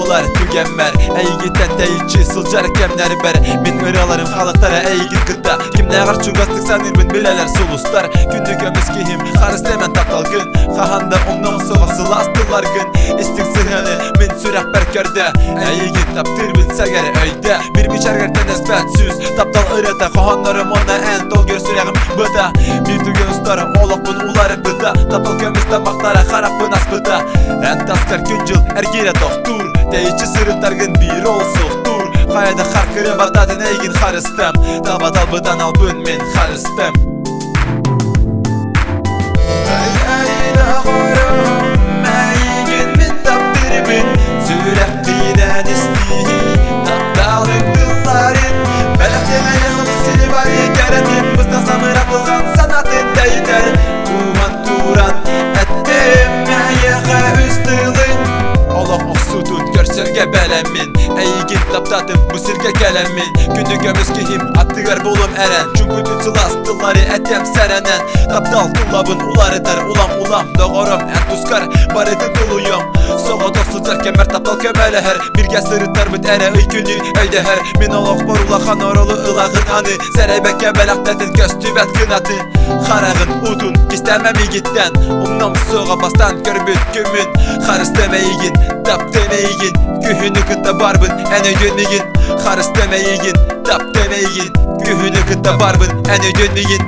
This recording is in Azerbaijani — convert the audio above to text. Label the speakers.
Speaker 1: olar tügenmər Ey git et ey ki sılcar kemleri ber. Min ıralarım halatlara ey git kıtta Kimle ağır çugatlık sanır bin bileler sulustar Gündü gömüz kihim harız demen taptalgın Kahanda ondan soğası lastılar gün. İstik sırhını min sürah berkerde. Ey git taptır bin səgər öydə Bir biçər gərdə nəsbətsiz Taptal ırıda qohanlarım ona ən dol görsürəğim bıda. Bir tügən ustarım olaq bunu ularıq bıda. Taptal kömüz tamaqlara xarab bu nas bıda. Ən taskar gün yıl ərgirə toxtu қарайды қар кіріп ағытатын әйгін қарыстым таба табыдан албын мен қарыстым sirke beremin Ey git laptatım bu sirke kelemin. Günü gömüz kihim attıgar bulum eren Çünkü tütsül astıları etem serenen. Taptal tullabın ularıdır ulam ulam Doğurum en tuskar baretin tuluyum Soğa dostlucar kemer taptal kömele her. Birge sırıtlar bit ere ıy günü öyde her. Min olok borula han orulu ılağın anı. Serebekke belak dedin göz tübet kınatı. Harağın udun istemem gitten Umnam soğa bastan körbüt gümün Harıstemeygin tap demeygin Gühünü kıtta barbın en ödönmegin Harıstemeygin tap demeygin Gühünü kıtta barbın en ödönmegin